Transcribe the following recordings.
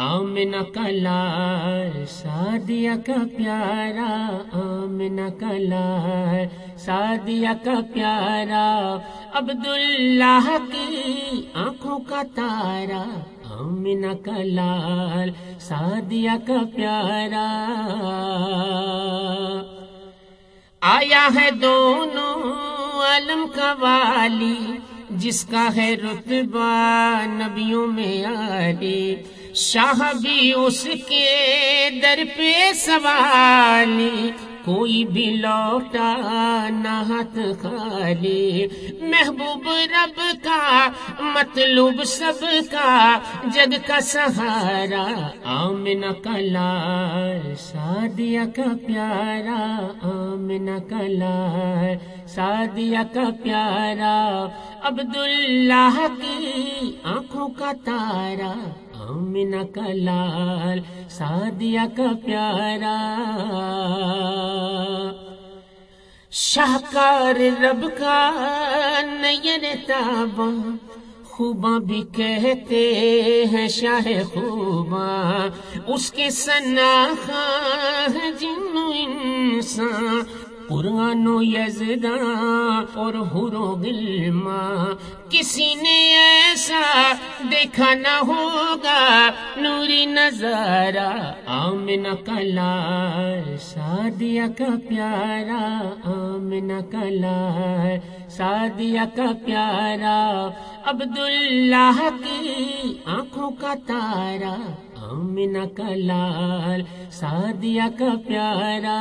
آمنا کلار سادیا کا پیارا آمنا کلار سادیا کا پیارا، عبداللہ کی آنکھوں کا تارا آمنا کلال سادیا کا پیارا۔ آیا ہے دونوں عالم کا والی، جس کا ہے رتبہ نبیوں میں آلی شاہ بھی اس کے در پہ سوالی کوئی بھی لوٹا نہت خالی۔ محبوب رب کا، مطلوب سب کا، جگ کا سہارا آمن کلار سادیا کا پیارا آمن کلار سادیا کا پیارا۔ عبداللہ کی آنکھوں کا تارا۔ آمن کلال سادیا کا پیارا۔ شاہکار رب کا نیر تابا خوباں بھی کہتے ہیں شاہ خوباں۔ اس کے سنا خاں جن انسان قرآن و یزداں اور حرو گلما کسی نے ایسا دیکھا نہ ہوگا، نوری نظارہ آمن کلار سادیا کا پیارا آمن کلار سادیا کا پیارا۔ عبداللہ کی آنکھوں کا تارا آمن کلال سادیا کا پیارا۔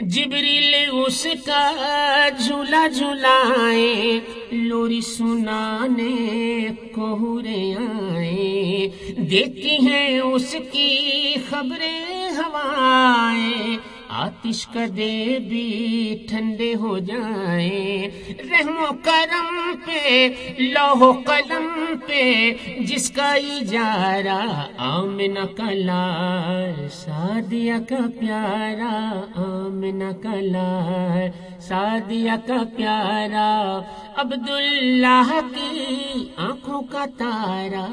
جبریل اس کا جھولا جھولائے لوری سنانے کوہرے آئے۔ دیتی ہیں اس کی خبریں ہوائیں۔ آتش کا دے بھی ٹھنڈے ہو جائیں۔ رحم و کرم پہ لوہ قلم پہ، جس کا اجارہ آمن کلار سادیا کا پیارا آمن کلار سادیا کا پیارا عبداللہ کی آنکھوں کا تارا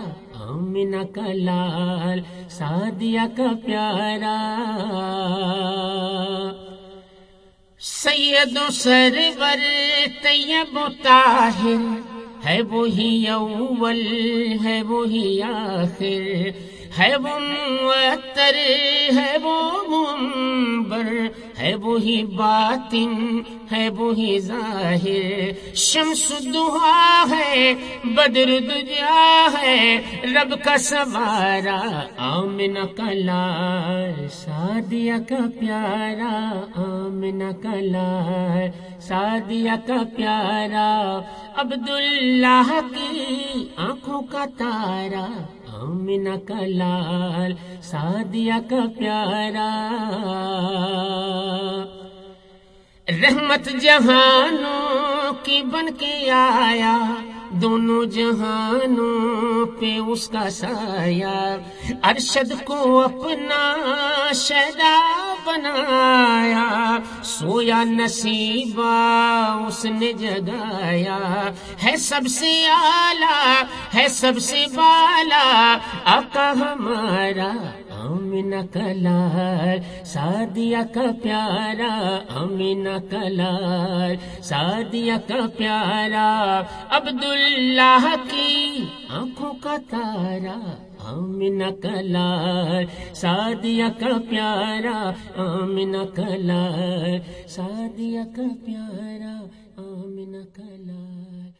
آمن کلال سادیا کا پیارا۔ سید و سرور طیب و طاہر، ہے وہی اول، ہے وہی آخر۔ ہے وہ معطر ہے وہ منبر۔ ہے وہی باطن، ہے وہی ظاہر۔ شمس دعا ہے، بدر دجا ہے۔ رب کا سوارا آمن کلار سادیا کا پیارا آمن کلار سادیا کا پیارا، عبداللہ کی آنکھوں کا تارا۔ آمن کلال سادیا کا پیارا۔ رحمت جہانوں کی بن کے آیا، دونوں جہانوں پہ اس کا سایہ۔ ارشد کو اپنا شیدا بنایا، سویا نصیبہ اس نے جگایا۔ ہے سب سے آلہ ہے سب سے بالا، آقا ہمارا۔ امین کلار سادیا کا پیارا امین کلار سادیا کا پیارا، عبداللہ کی آنکھوں کا تارا امین کلار سادیا کا پیارا امین کلار سادیا کا پیارا امین کلار